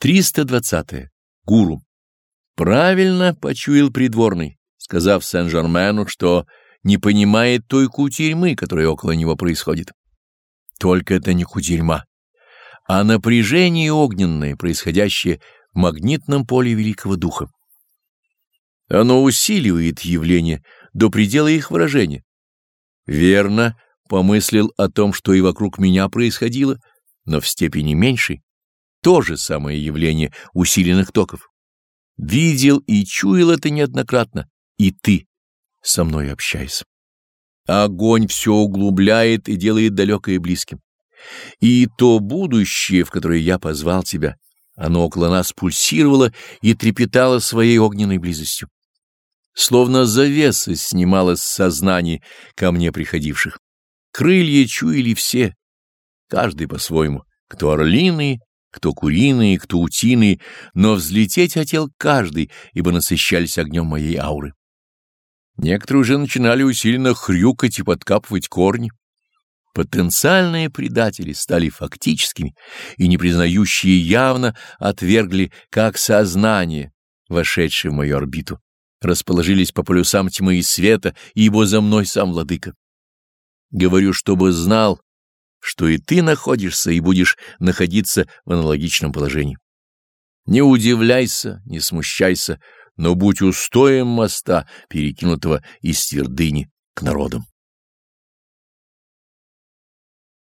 320. -е. Гуру. Правильно почуял придворный, сказав Сен-Жермену, что не понимает той кутерьмы, которая около него происходит. Только это не кутерьма, а напряжение огненное, происходящее в магнитном поле Великого Духа. Оно усиливает явление до предела их выражения. Верно помыслил о том, что и вокруг меня происходило, но в степени меньшей то же самое явление усиленных токов. Видел и чуял это неоднократно, и ты со мной общайся. Огонь все углубляет и делает далекое близким. И то будущее, в которое я позвал тебя, оно около нас пульсировало и трепетало своей огненной близостью. Словно завеса снималась с сознания ко мне приходивших. Крылья чуяли все, каждый по-своему, кто орлиные, кто куриные, кто утиные, но взлететь хотел каждый, ибо насыщались огнем моей ауры. Некоторые уже начинали усиленно хрюкать и подкапывать корни. Потенциальные предатели стали фактическими и не признающие явно отвергли как сознание, вошедшее в мою орбиту, расположились по полюсам тьмы и света, ибо за мной сам владыка. Говорю, чтобы знал, что и ты находишься и будешь находиться в аналогичном положении. Не удивляйся, не смущайся, но будь устоем моста, перекинутого из твердыни к народам.